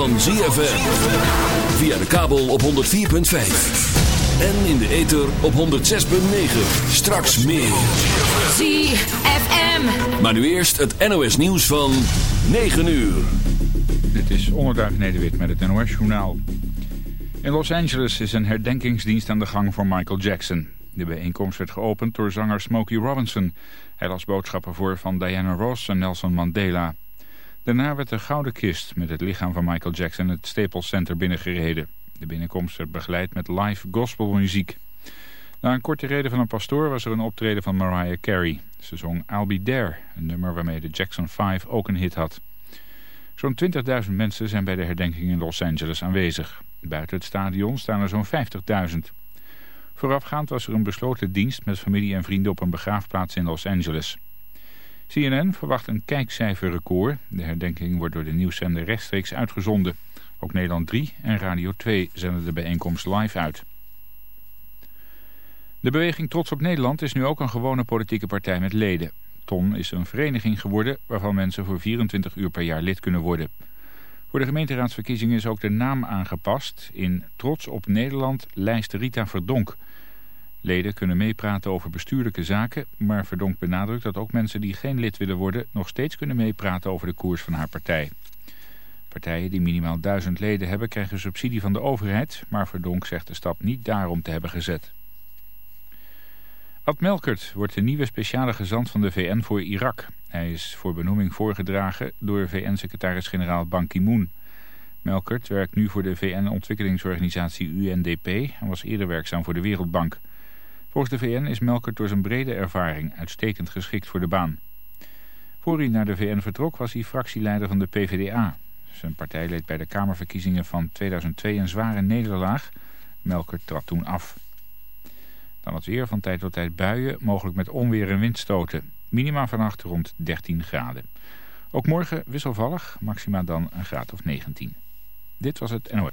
Van ZFM. Via de kabel op 104.5. En in de ether op 106.9. Straks meer. ZFM. Maar nu eerst het NOS nieuws van 9 uur. Dit is Onderduif Nederwit met het NOS Journaal. In Los Angeles is een herdenkingsdienst aan de gang voor Michael Jackson. De bijeenkomst werd geopend door zanger Smokey Robinson. Hij las boodschappen voor van Diana Ross en Nelson Mandela. Daarna werd de gouden kist met het lichaam van Michael Jackson het Staples Center binnengereden. De binnenkomst werd begeleid met live gospelmuziek. Na een korte reden van een pastoor was er een optreden van Mariah Carey. Ze zong I'll Be There, een nummer waarmee de Jackson 5 ook een hit had. Zo'n 20.000 mensen zijn bij de herdenking in Los Angeles aanwezig. Buiten het stadion staan er zo'n 50.000. Voorafgaand was er een besloten dienst met familie en vrienden op een begraafplaats in Los Angeles. CNN verwacht een kijkcijferrecord. De herdenking wordt door de nieuwszender rechtstreeks uitgezonden. Ook Nederland 3 en Radio 2 zenden de bijeenkomst live uit. De beweging Trots op Nederland is nu ook een gewone politieke partij met leden. TON is een vereniging geworden waarvan mensen voor 24 uur per jaar lid kunnen worden. Voor de gemeenteraadsverkiezingen is ook de naam aangepast. In Trots op Nederland lijst Rita Verdonk. Leden kunnen meepraten over bestuurlijke zaken, maar Verdonk benadrukt dat ook mensen die geen lid willen worden nog steeds kunnen meepraten over de koers van haar partij. Partijen die minimaal duizend leden hebben krijgen subsidie van de overheid, maar Verdonk zegt de stap niet daarom te hebben gezet. Ad Melkert wordt de nieuwe speciale gezant van de VN voor Irak. Hij is voor benoeming voorgedragen door VN-secretaris-generaal Ban Ki-moon. Melkert werkt nu voor de VN-ontwikkelingsorganisatie UNDP en was eerder werkzaam voor de Wereldbank. Volgens de VN is Melkert door zijn brede ervaring uitstekend geschikt voor de baan. Voor hij naar de VN vertrok was hij fractieleider van de PvdA. Zijn partij leed bij de Kamerverkiezingen van 2002 een zware nederlaag. Melkert trad toen af. Dan het weer van tijd tot tijd buien, mogelijk met onweer en windstoten. Minima vannacht rond 13 graden. Ook morgen wisselvallig, maxima dan een graad of 19. Dit was het NOS.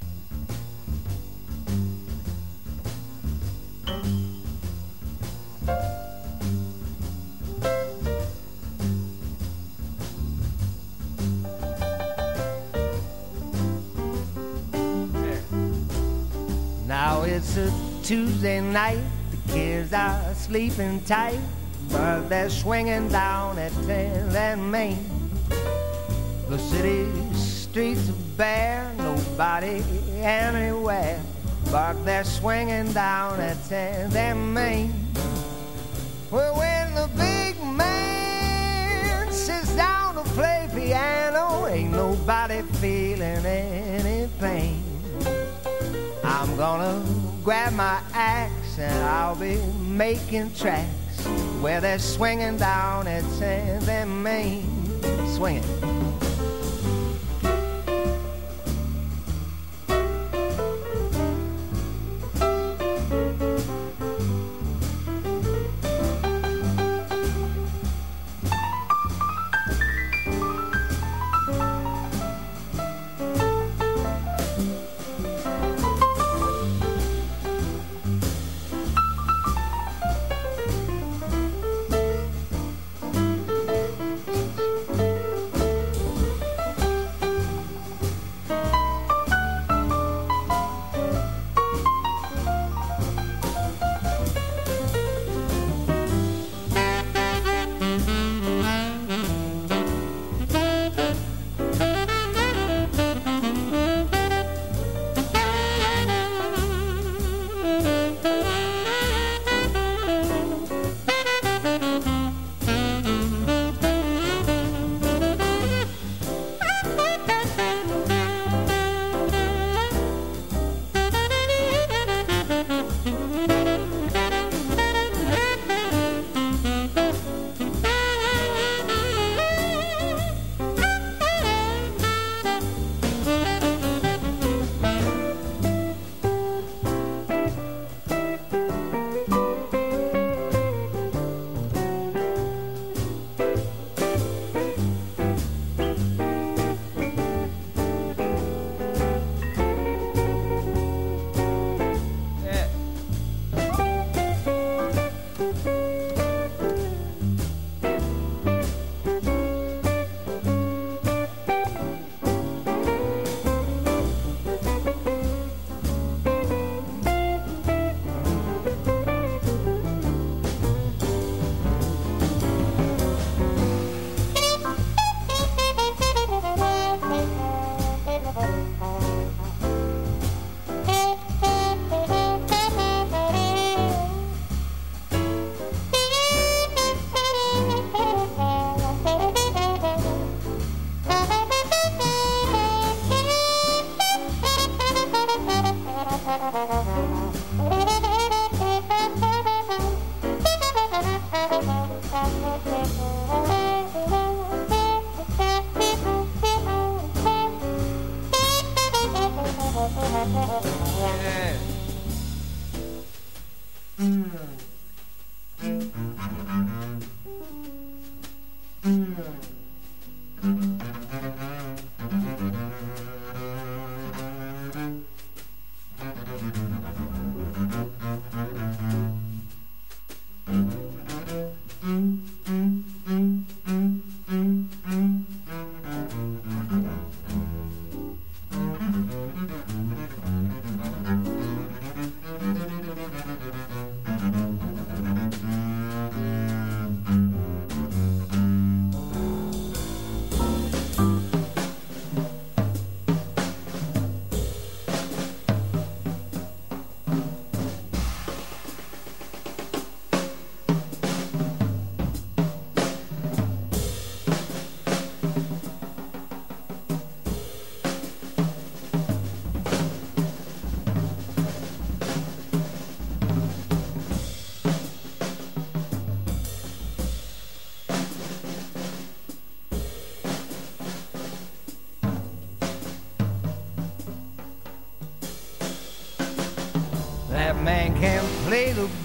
Tuesday night, the kids are sleeping tight, but they're swinging down at 10th and Main. The city streets are bare, nobody anywhere, but they're swinging down at 10th and Main. Well, when the big man sits down to play piano, ain't nobody feeling any pain. I'm gonna grab my axe and I'll be making tracks where they're swinging down at 10th and Main. Swinging.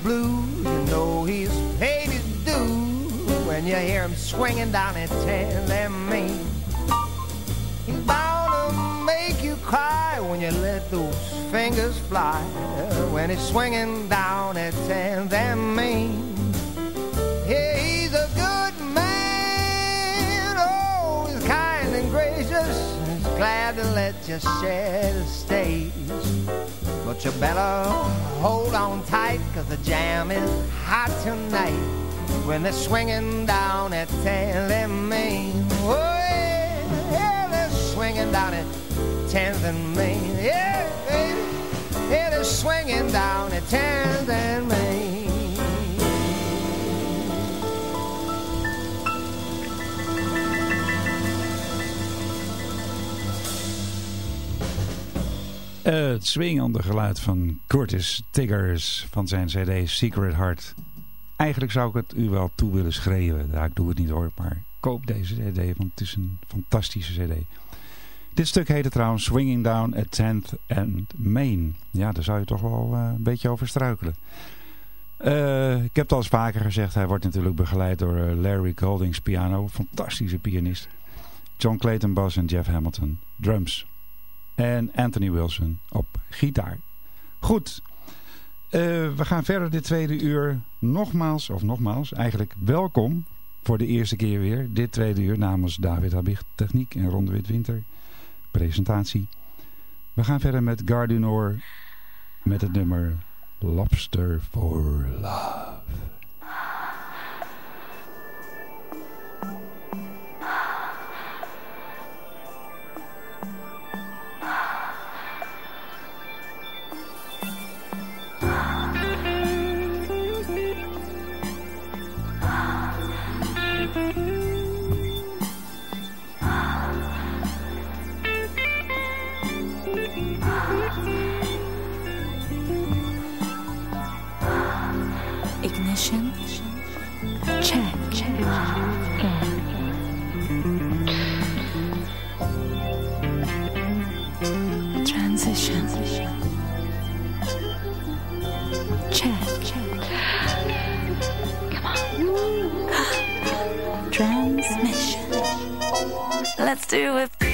Blues, you know he's paid his dues when you hear him swinging down at 10 and Main. He's bound to make you cry when you let those fingers fly when he's swinging down at 10th and Main. Yeah, he's a good man, oh, he's kind and gracious, he's glad to let you share the stage. But you better hold on tight, cause the jam is hot tonight. When they're swinging down at Taylor and Main. Oh, yeah, yeah, they're swinging down at 10th and Main. Yeah, baby. Yeah, they're swinging down het swingende geluid van Curtis Tiggers van zijn cd Secret Heart. Eigenlijk zou ik het u wel toe willen schreeuwen. Ik doe het niet hoor, maar koop deze cd, want het is een fantastische cd. Dit stuk heette trouwens Swinging Down at 10th and Main. Ja, daar zou je toch wel uh, een beetje over struikelen. Uh, ik heb het al eens vaker gezegd, hij wordt natuurlijk begeleid door uh, Larry Goldings piano. Fantastische pianist. John Clayton Bass en Jeff Hamilton drums en Anthony Wilson op gitaar. Goed, uh, we gaan verder dit tweede uur. Nogmaals, of nogmaals, eigenlijk welkom voor de eerste keer weer. Dit tweede uur namens David Habicht Techniek en Ronde Witwinter. Presentatie. We gaan verder met Gardinoor met het nummer Lobster for Love. Let's do it.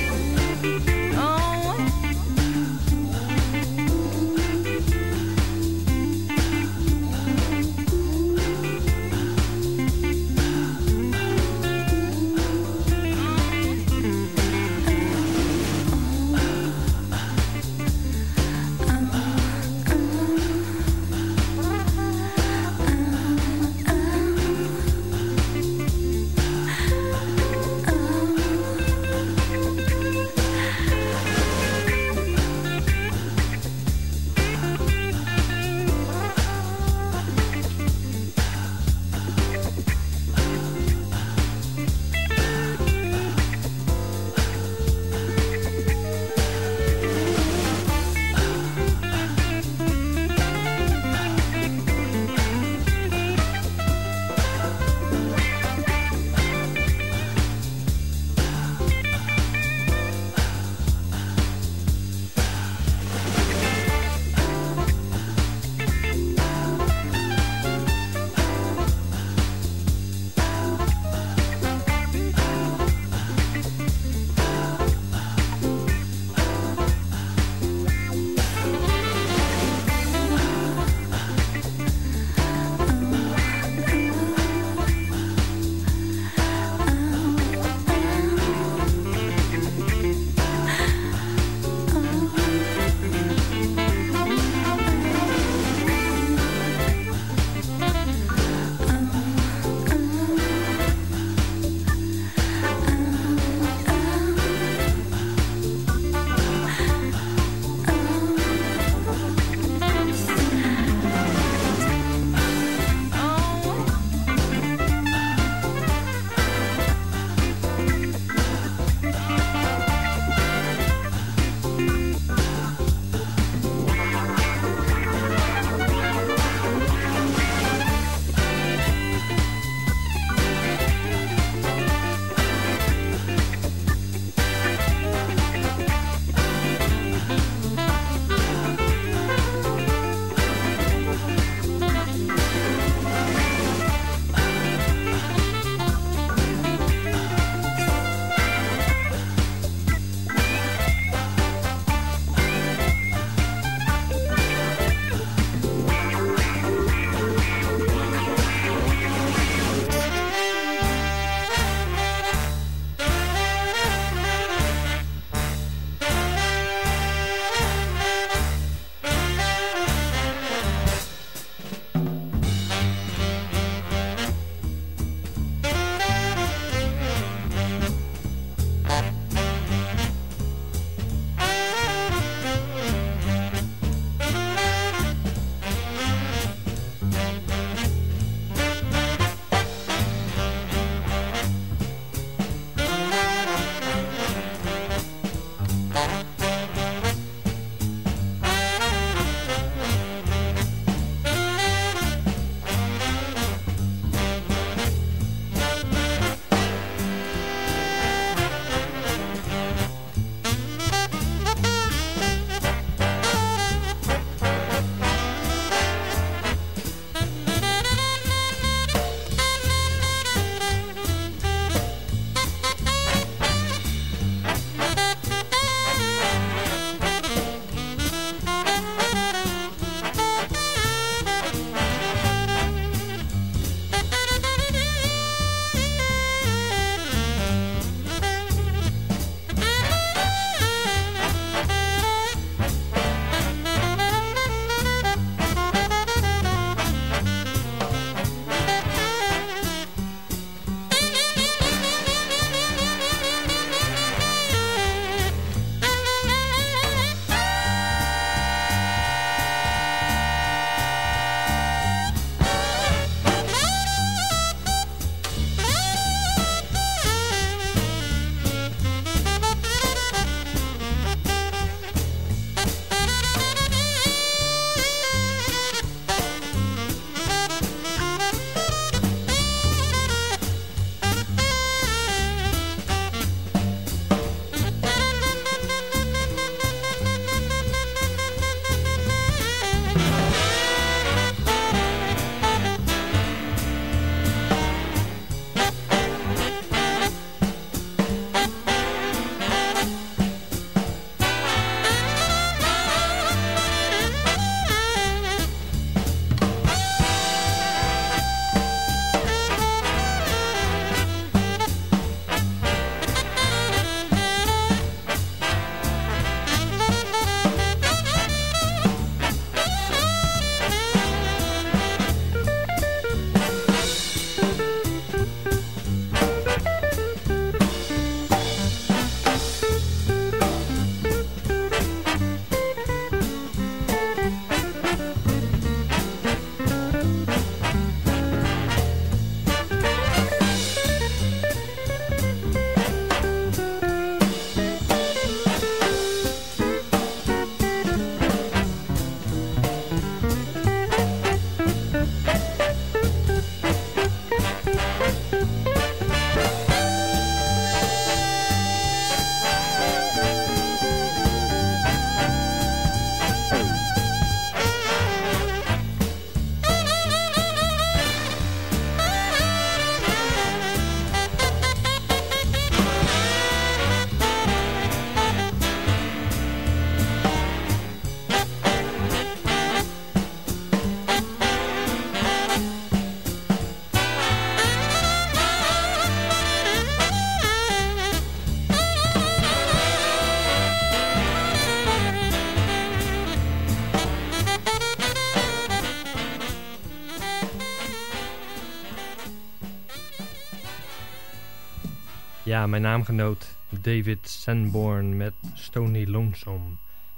Ja, mijn naamgenoot David Sanborn met Stony Lonesome.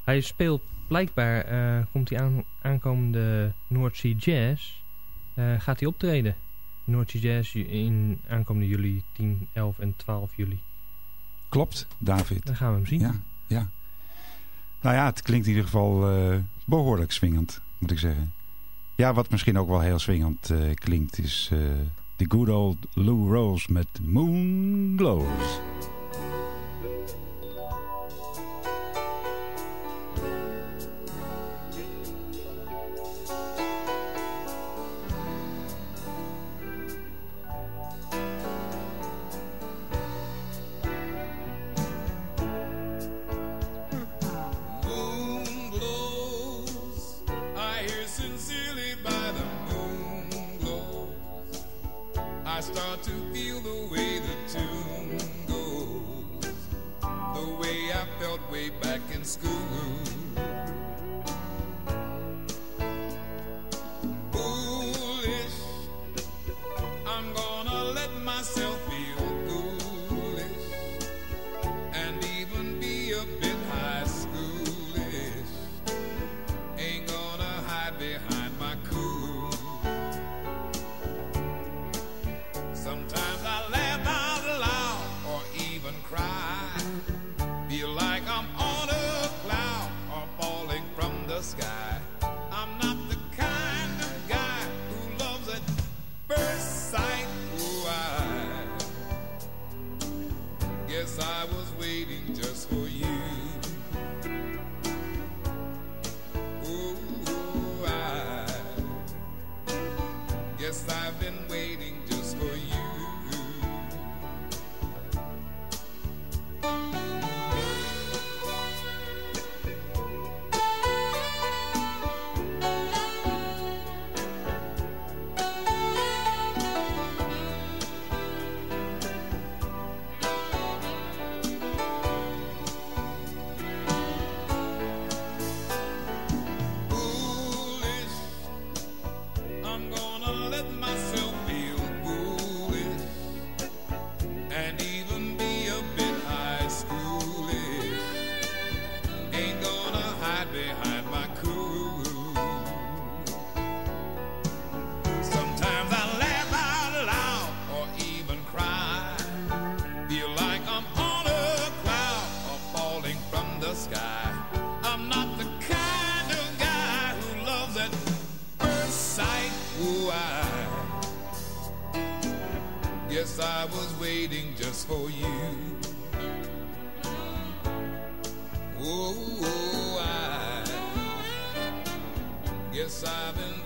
Hij speelt blijkbaar, uh, komt hij aan, aankomende North Sea Jazz, uh, gaat hij optreden. North Sea Jazz in aankomende juli, 10, 11 en 12 juli. Klopt, David. Dan gaan we hem zien. Ja, ja. Nou ja, het klinkt in ieder geval uh, behoorlijk swingend, moet ik zeggen. Ja, wat misschien ook wel heel swingend klinkt is... The good old Lou Rose met Moon Glows. hide behind my cool. Sometimes I laugh out loud or even cry. Feel like I'm on a cloud or falling from the sky. I'm not the kind of guy who loves at first sight. Ooh, I guess I was waiting just for you. I've been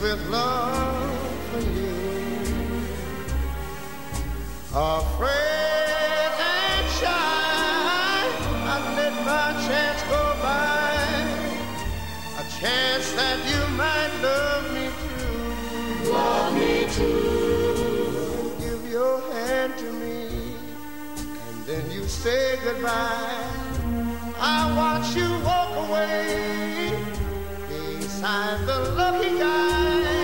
with love for you. Afraid and shy, I let my chance go by. A chance that you might love me too. Love me too. Give your hand to me, and then you say goodbye. I watch you walk away beside the lucky guy.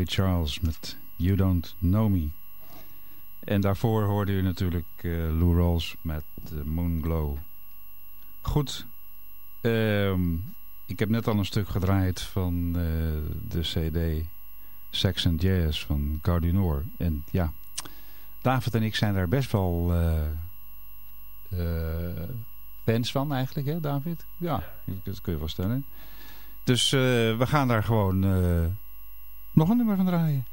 Ray Charles met You Don't Know Me. En daarvoor hoorde u natuurlijk eh, Lou Rawls met uh, Moonglow. Goed. Ehm, ik heb net al een stuk gedraaid van eh, de cd Sex and Jazz van Cardinor. En ja, David en ik zijn daar best wel eh, eh, fans van eigenlijk, hè David? Ja, dat kun je wel stellen. Dus we gaan daar gewoon nog een nummer van draaien.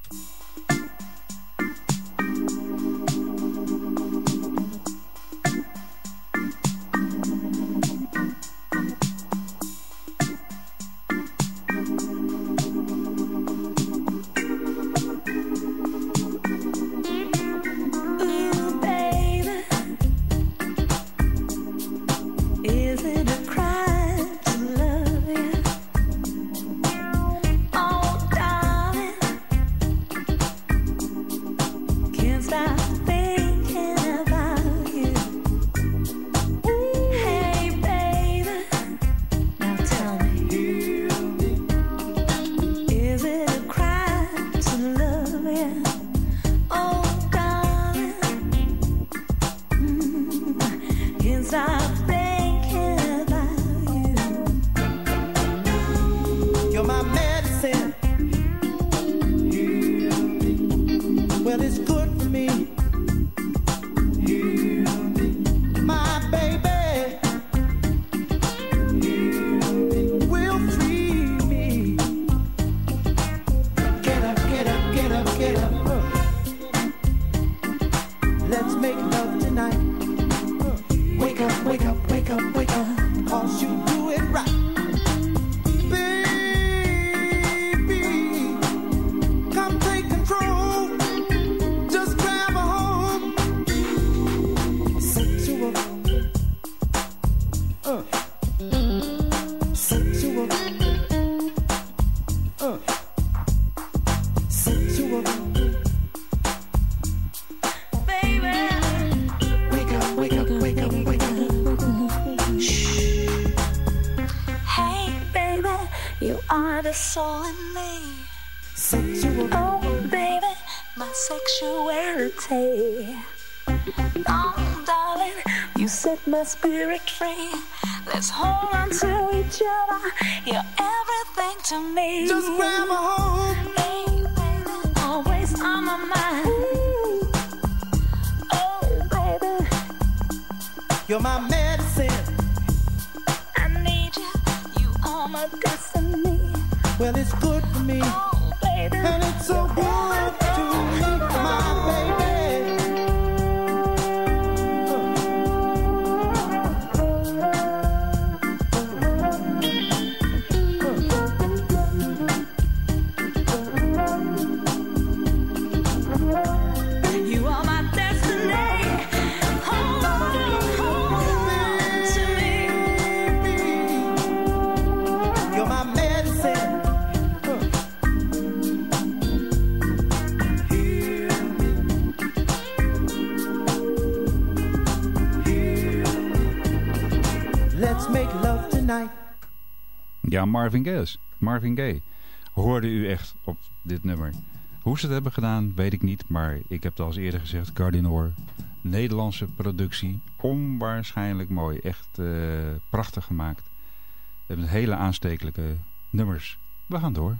Spirit free. Let's hold on to each other. You're everything to me. Just grab a hold. Hey, baby, always on my mind. Oh, baby, You're my medicine. I need you. You are my destiny. Well, it's good for me. Oh, Ja, Marvin Gaye. Marvin Gaye. Hoorde u echt op dit nummer. Hoe ze het hebben gedaan, weet ik niet. Maar ik heb het al eens eerder gezegd. Cardinor. Nederlandse productie. Onwaarschijnlijk mooi. Echt uh, prachtig gemaakt. We hebben hele aanstekelijke nummers. We gaan door.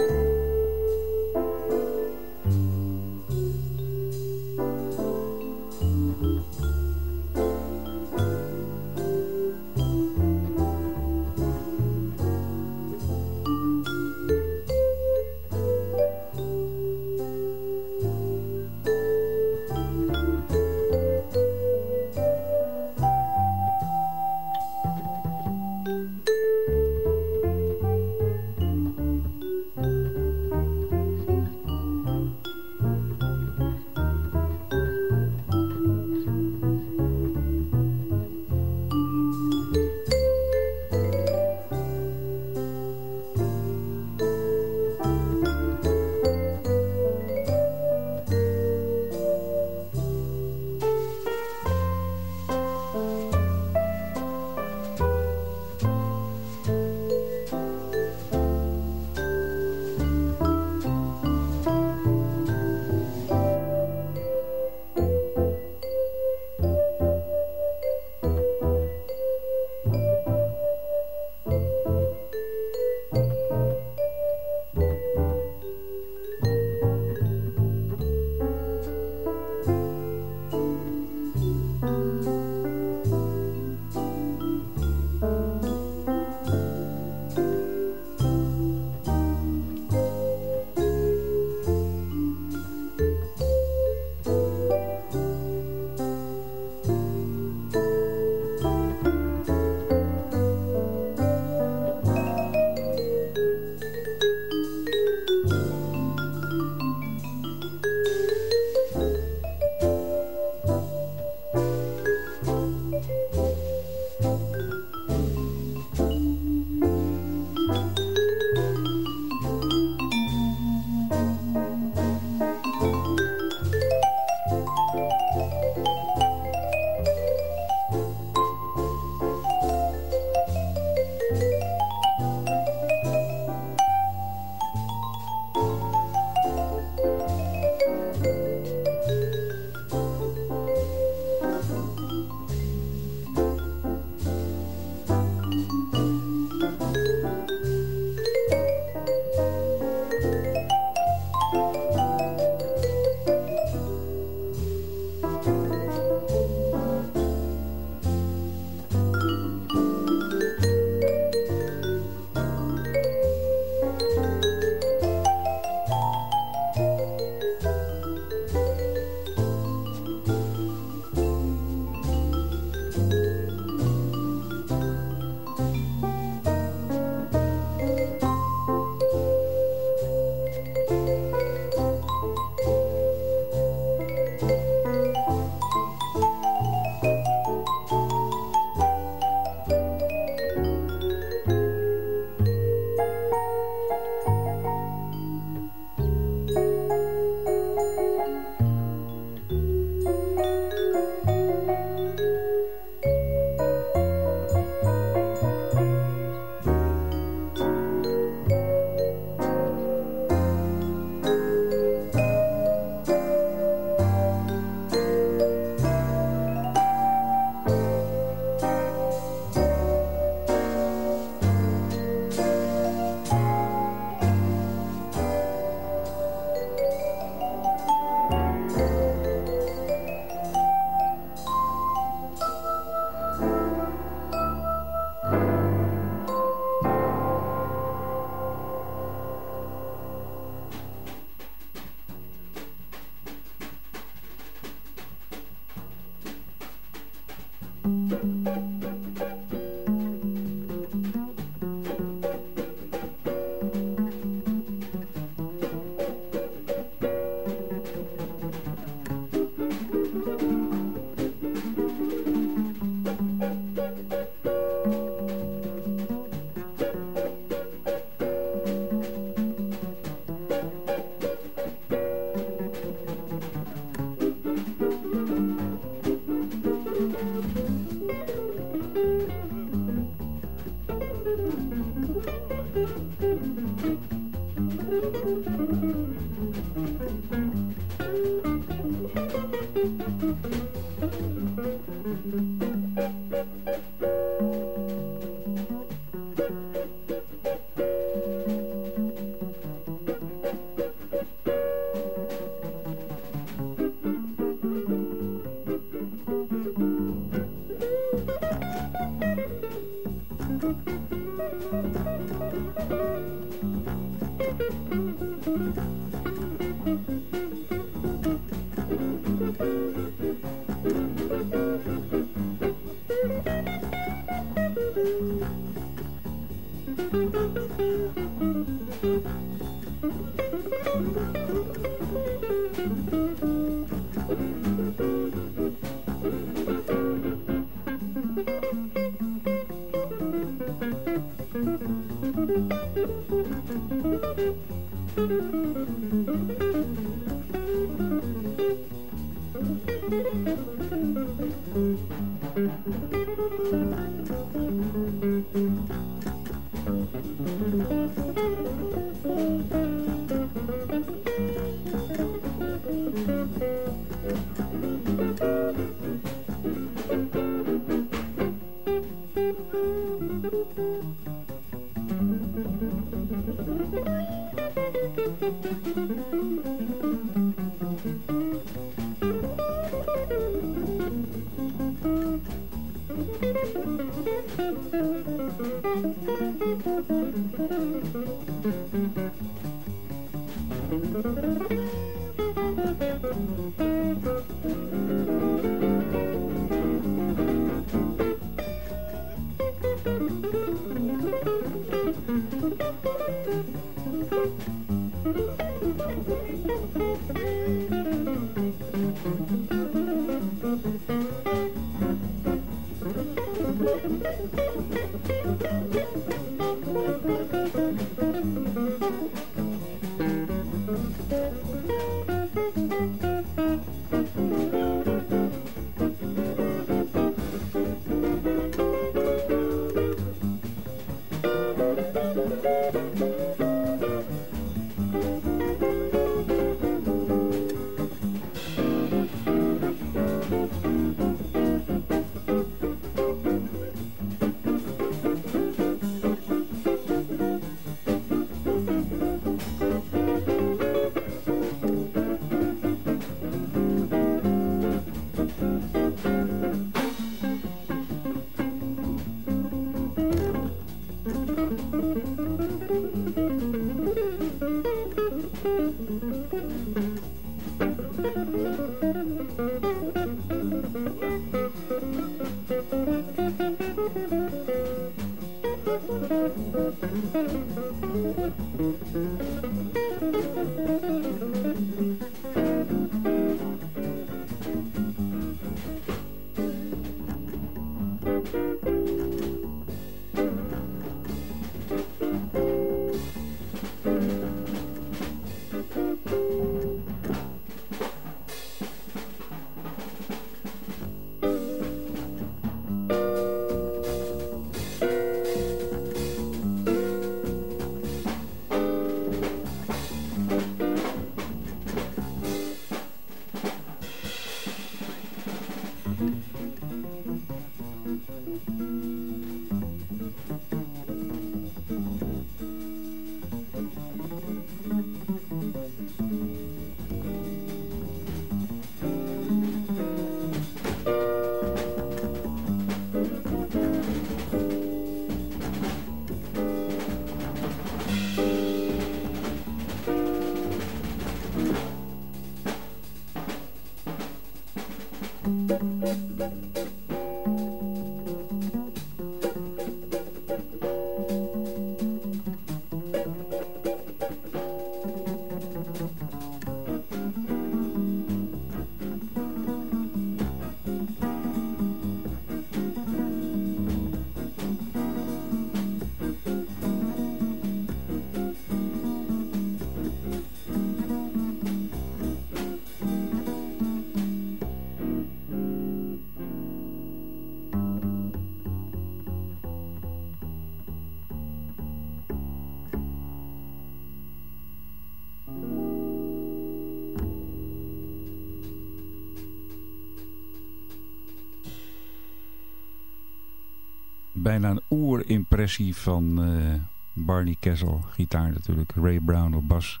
Bijna een oerimpressie van uh, Barney Kessel, gitaar natuurlijk, Ray Brown op bas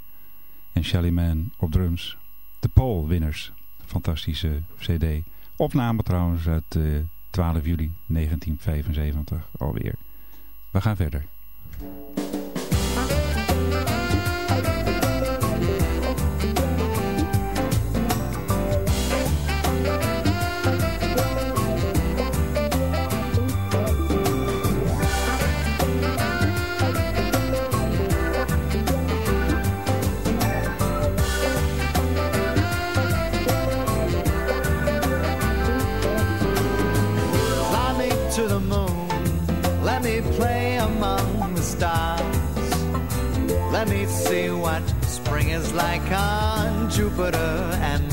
en Shelly Man op drums. De Paul Winners, fantastische cd. Opname trouwens uit uh, 12 juli 1975 alweer. We gaan verder. Like on Jupiter and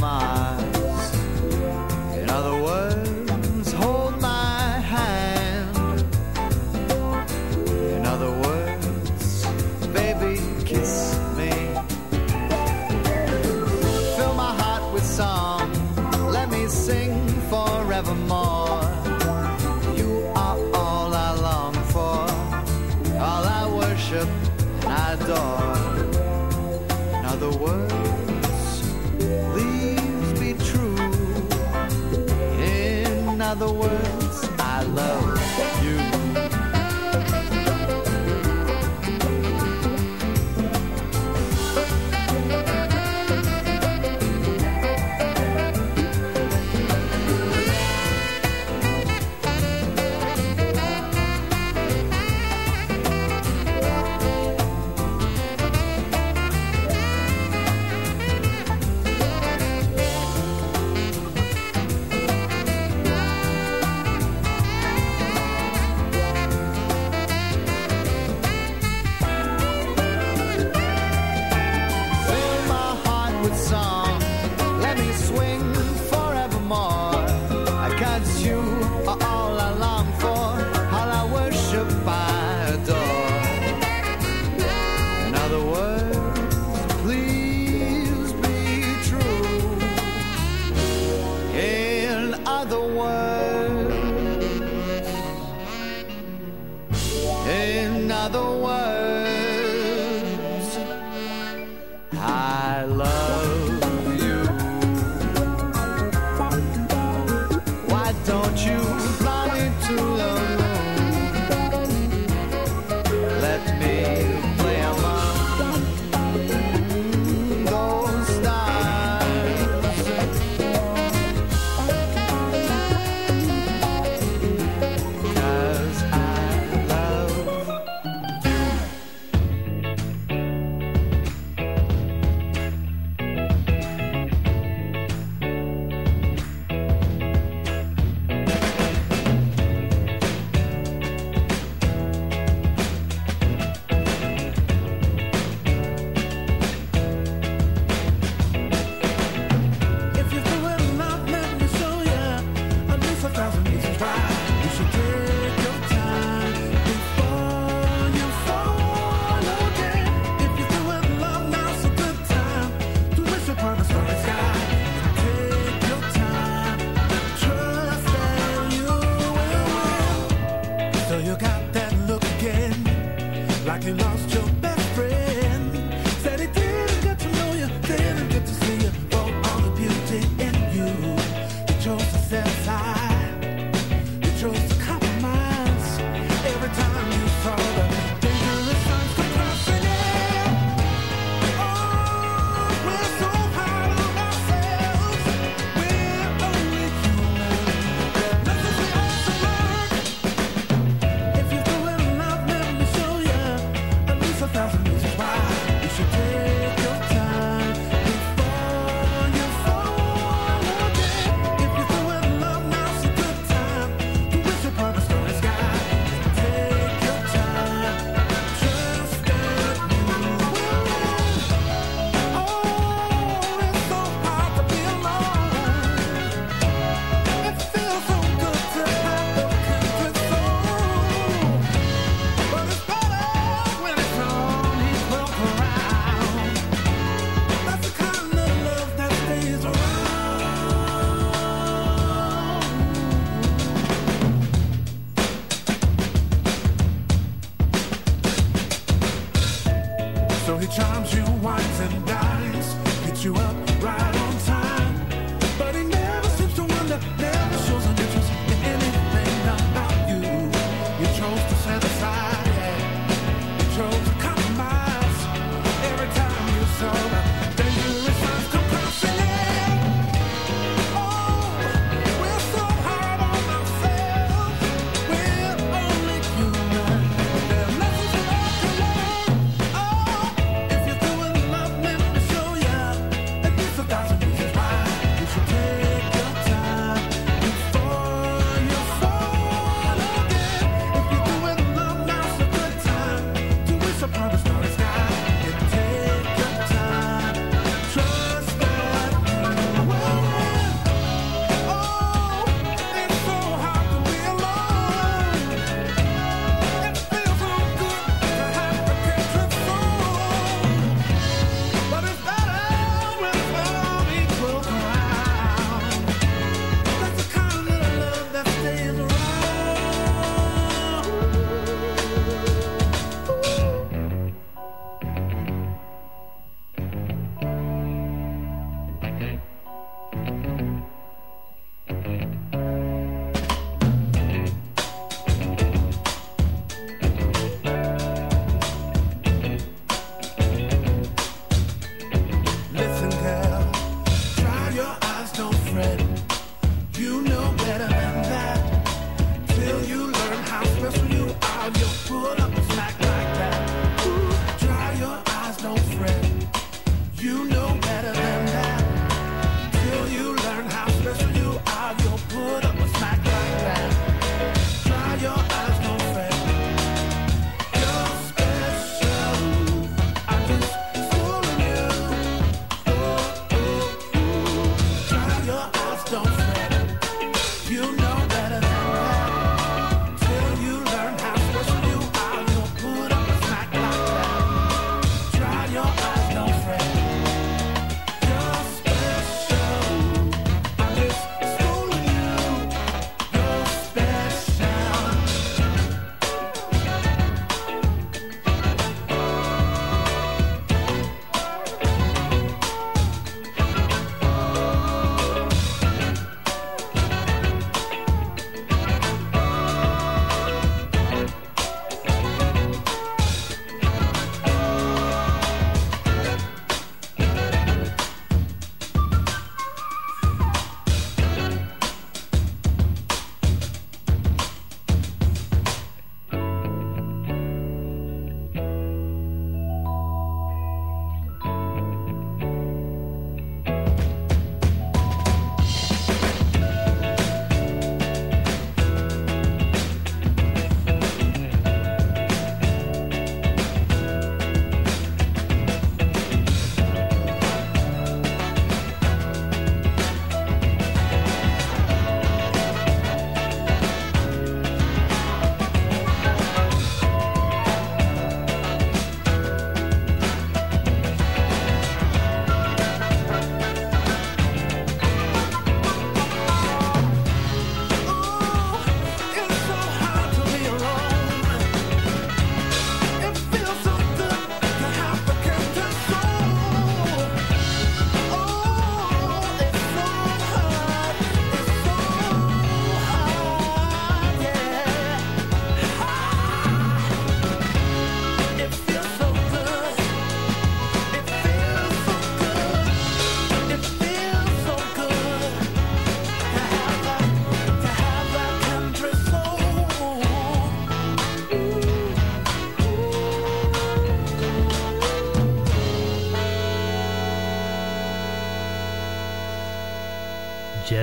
another one.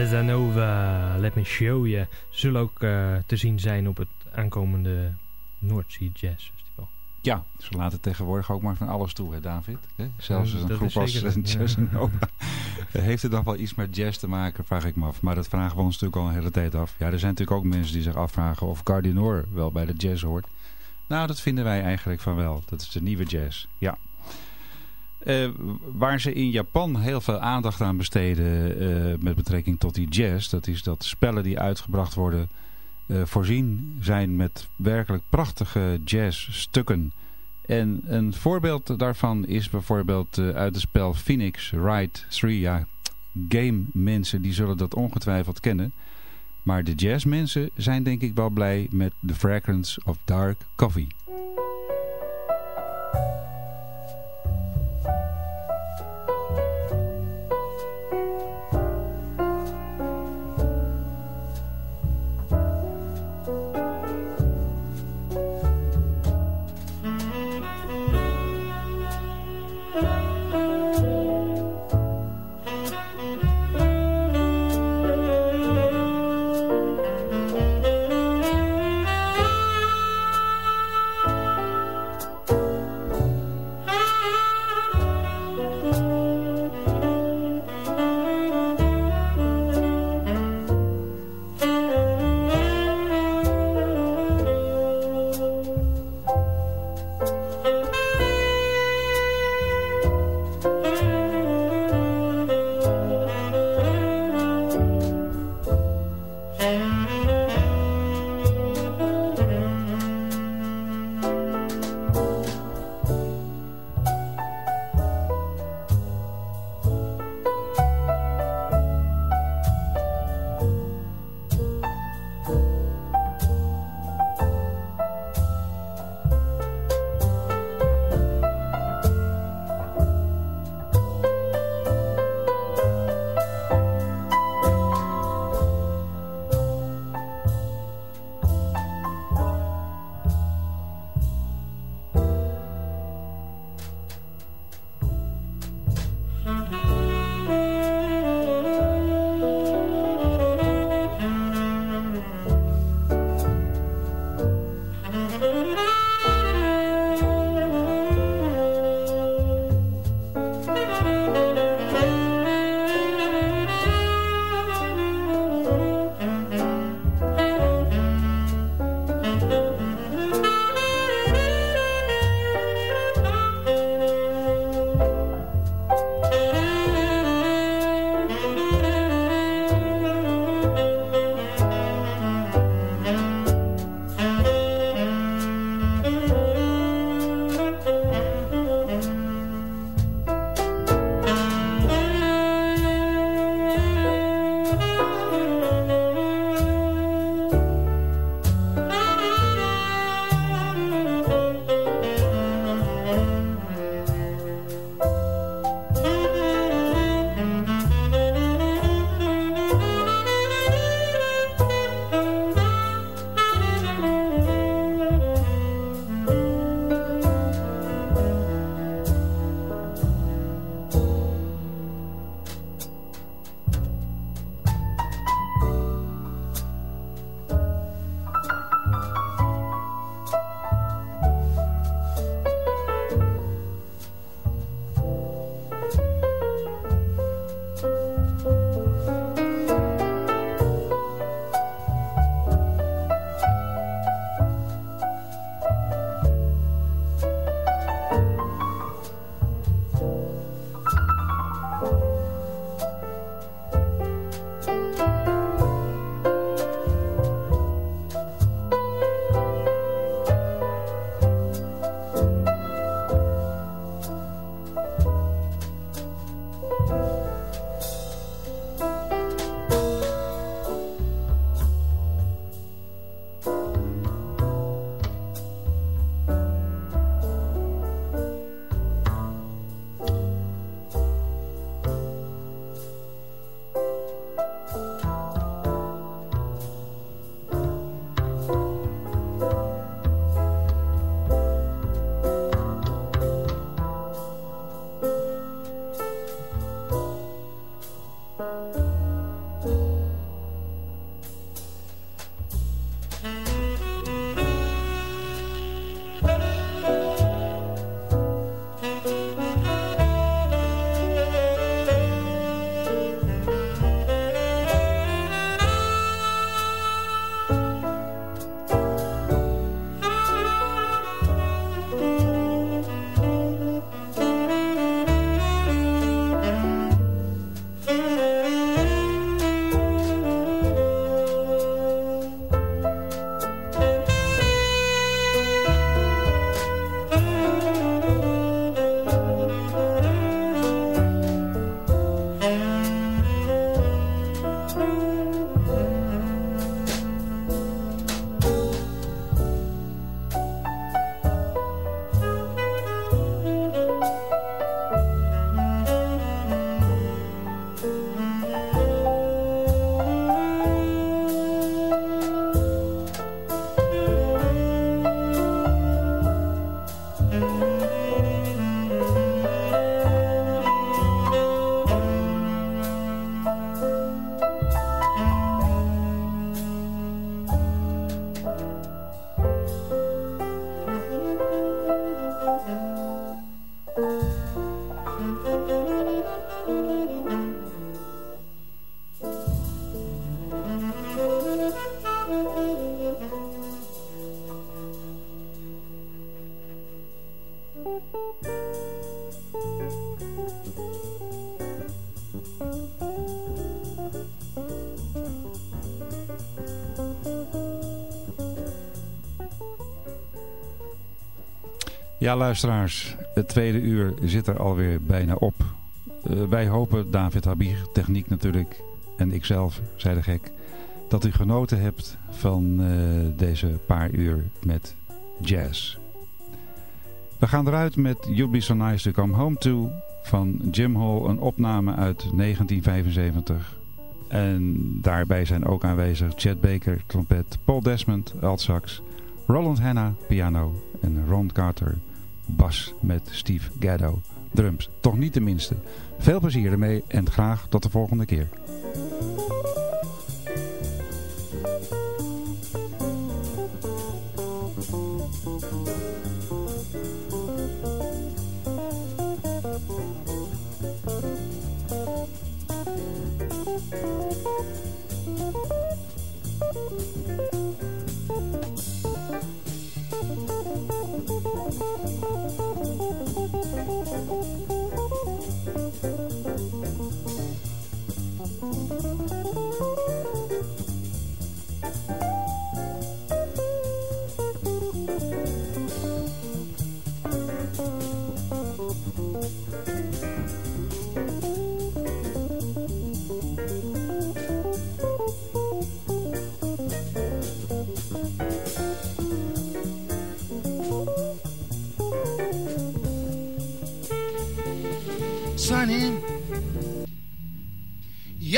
Casanova, uh, Let Me Show You. Zullen ook uh, te zien zijn op het aankomende Noordzee Jazz Festival. Ja, ze laten tegenwoordig ook maar van alles toe, hè David? Hè? Zelfs een groep als eh, Jazz. Heeft het dan wel iets met jazz te maken, vraag ik me af. Maar dat vragen we ons natuurlijk al een hele tijd af. Ja, er zijn natuurlijk ook mensen die zich afvragen of Cardinor wel bij de jazz hoort. Nou, dat vinden wij eigenlijk van wel. Dat is de nieuwe jazz, ja. Eh, waar ze in Japan heel veel aandacht aan besteden eh, met betrekking tot die jazz. Dat is dat spellen die uitgebracht worden eh, voorzien zijn met werkelijk prachtige jazzstukken. En een voorbeeld daarvan is bijvoorbeeld uit het spel Phoenix Wright 3. Ja, game mensen die zullen dat ongetwijfeld kennen. Maar de jazzmensen zijn denk ik wel blij met The Fragrance of Dark Coffee. Ja, luisteraars, het tweede uur zit er alweer bijna op. Uh, wij hopen, David Habig, techniek natuurlijk, en ikzelf, zei de gek, dat u genoten hebt van uh, deze paar uur met jazz. We gaan eruit met You'd Be So Nice To Come Home To van Jim Hall, een opname uit 1975. En daarbij zijn ook aanwezig Chet Baker, trompet, Paul Desmond, altsax, Roland Hanna, piano en Ron Carter, bas met Steve Gaddo, drums. Toch niet de minste. Veel plezier ermee en graag tot de volgende keer.